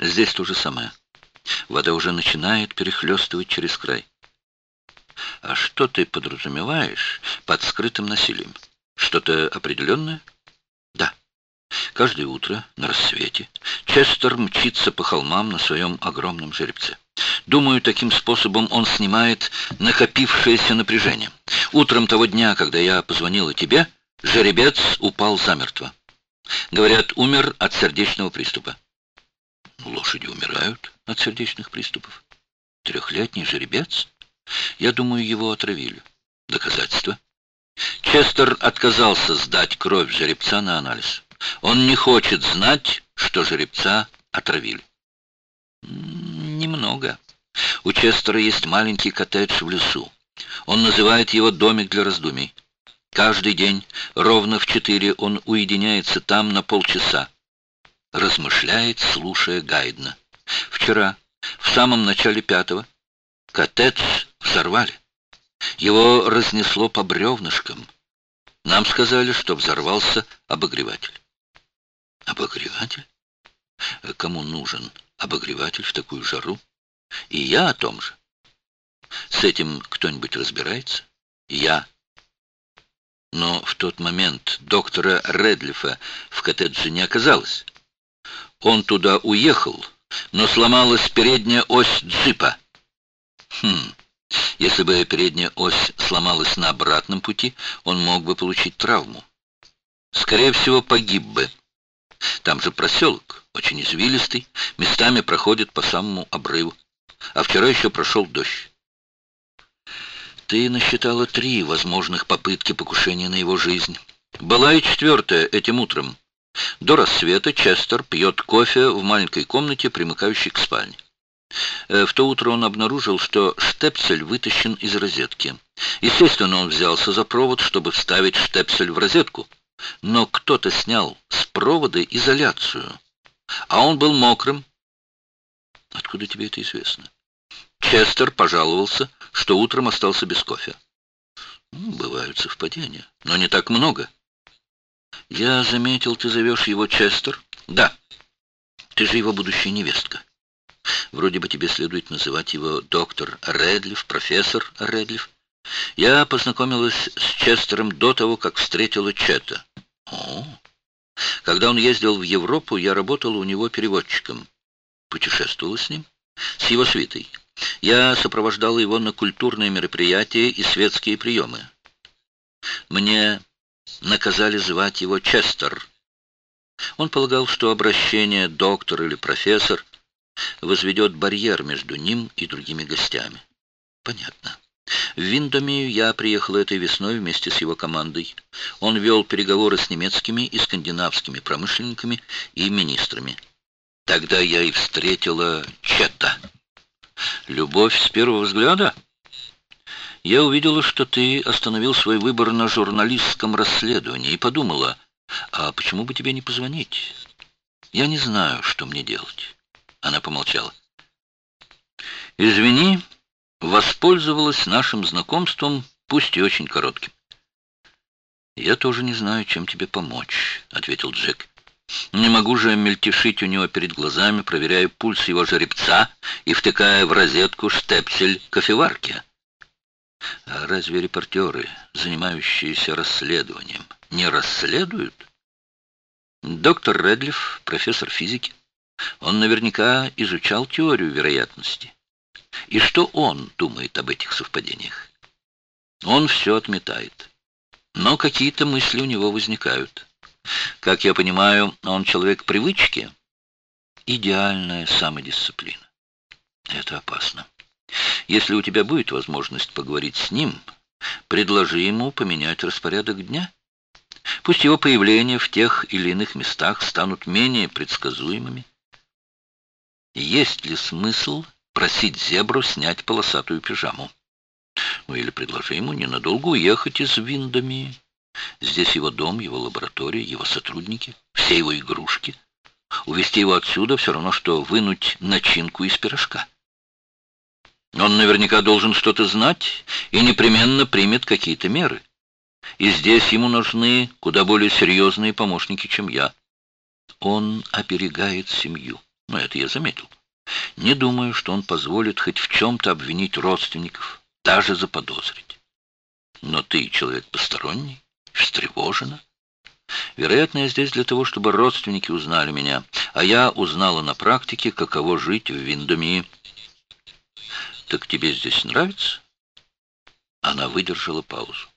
Здесь то же самое. Вода уже начинает перехлестывать через край. А что ты подразумеваешь под скрытым насилием? Что-то определенное? Да. Каждое утро на рассвете Честер мчится по холмам на своем огромном жеребце. Думаю, таким способом он снимает накопившееся напряжение. Утром того дня, когда я позвонила тебе, жеребец упал замертво. Говорят, умер от сердечного приступа. Лошади умирают от сердечных приступов. Трехлетний жеребец? Я думаю, его отравили. Доказательства? Честер отказался сдать кровь жеребца на анализ. Он не хочет знать, что жеребца отравили. Немного. У Честера есть маленький коттедж в лесу. Он называет его «домик для раздумий». Каждый день ровно в четыре он уединяется там на полчаса. Размышляет, слушая Гайдна. Вчера, в самом начале пятого, коттедж взорвали. Его разнесло по бревнышкам. Нам сказали, что взорвался обогреватель. Обогреватель? Кому нужен обогреватель в такую жару? И я о том же. С этим кто-нибудь разбирается? Я. Но в тот момент доктора Редлифа в коттедже не оказалось. Он туда уехал, но сломалась передняя ось джипа. Хм, если бы передняя ось сломалась на обратном пути, он мог бы получить травму. Скорее всего, погиб бы. Там же проселок, очень извилистый, местами проходит по самому обрыву. А вчера еще прошел дождь. Ты насчитала три возможных попытки покушения на его жизнь. Была и четвертая этим утром. До рассвета Честер пьет кофе в маленькой комнате, примыкающей к спальне. Э, в то утро он обнаружил, что штепсель вытащен из розетки. Естественно, он взялся за провод, чтобы вставить штепсель в розетку. Но кто-то снял с провода изоляцию, а он был мокрым. Откуда тебе это известно? Честер пожаловался, что утром остался без кофе. Бывают совпадения, но не так много. Я заметил, ты зовешь его Честер? Да. Ты же его будущая невестка. Вроде бы тебе следует называть его доктор Редлиф, профессор Редлиф. Я познакомилась с Честером до того, как встретила Чета. О, когда он ездил в Европу, я работала у него переводчиком. Путешествовала с ним? С его свитой. Я сопровождала его на культурные мероприятия и светские приемы. Мне наказали звать его Честер. Он полагал, что обращение «доктор» или «профессор» возведет барьер между ним и другими гостями. Понятно. В Виндомию я приехал этой весной вместе с его командой. Он вел переговоры с немецкими и скандинавскими промышленниками и министрами. Тогда я и встретила Чета. Любовь с первого взгляда? Я увидела, что ты остановил свой выбор на журналистском расследовании и подумала, а почему бы тебе не позвонить? Я не знаю, что мне делать. Она помолчала. Извини, воспользовалась нашим знакомством, пусть и очень коротким. «Я тоже не знаю, чем тебе помочь», — ответил Джек. «Не могу же мельтешить у него перед глазами, проверяя пульс его жеребца и втыкая в розетку штепсель кофеварки». А разве репортеры, занимающиеся расследованием, не расследуют? Доктор Редлиф, профессор физики, он наверняка изучал теорию вероятности. И что он думает об этих совпадениях? Он все отметает. Но какие-то мысли у него возникают. Как я понимаю, он человек привычки. Идеальная самодисциплина. Это опасно. Если у тебя будет возможность поговорить с ним, предложи ему поменять распорядок дня. Пусть его появления в тех или иных местах станут менее предсказуемыми. Есть ли смысл просить зебру снять полосатую пижаму? Ну или предложи ему ненадолго уехать из Виндами. Здесь его дом, его лаборатория, его сотрудники, все его игрушки. Увести его отсюда все равно, что вынуть начинку из пирожка. Он наверняка должен что-то знать и непременно примет какие-то меры. И здесь ему нужны куда более серьезные помощники, чем я. Он оберегает семью. Но это я заметил. Не думаю, что он позволит хоть в чем-то обвинить родственников, даже заподозрить. Но ты человек посторонний, встревожена. Вероятно, я здесь для того, чтобы родственники узнали меня, а я узнала на практике, каково жить в Виндомии. Так тебе здесь нравится? Она выдержала паузу.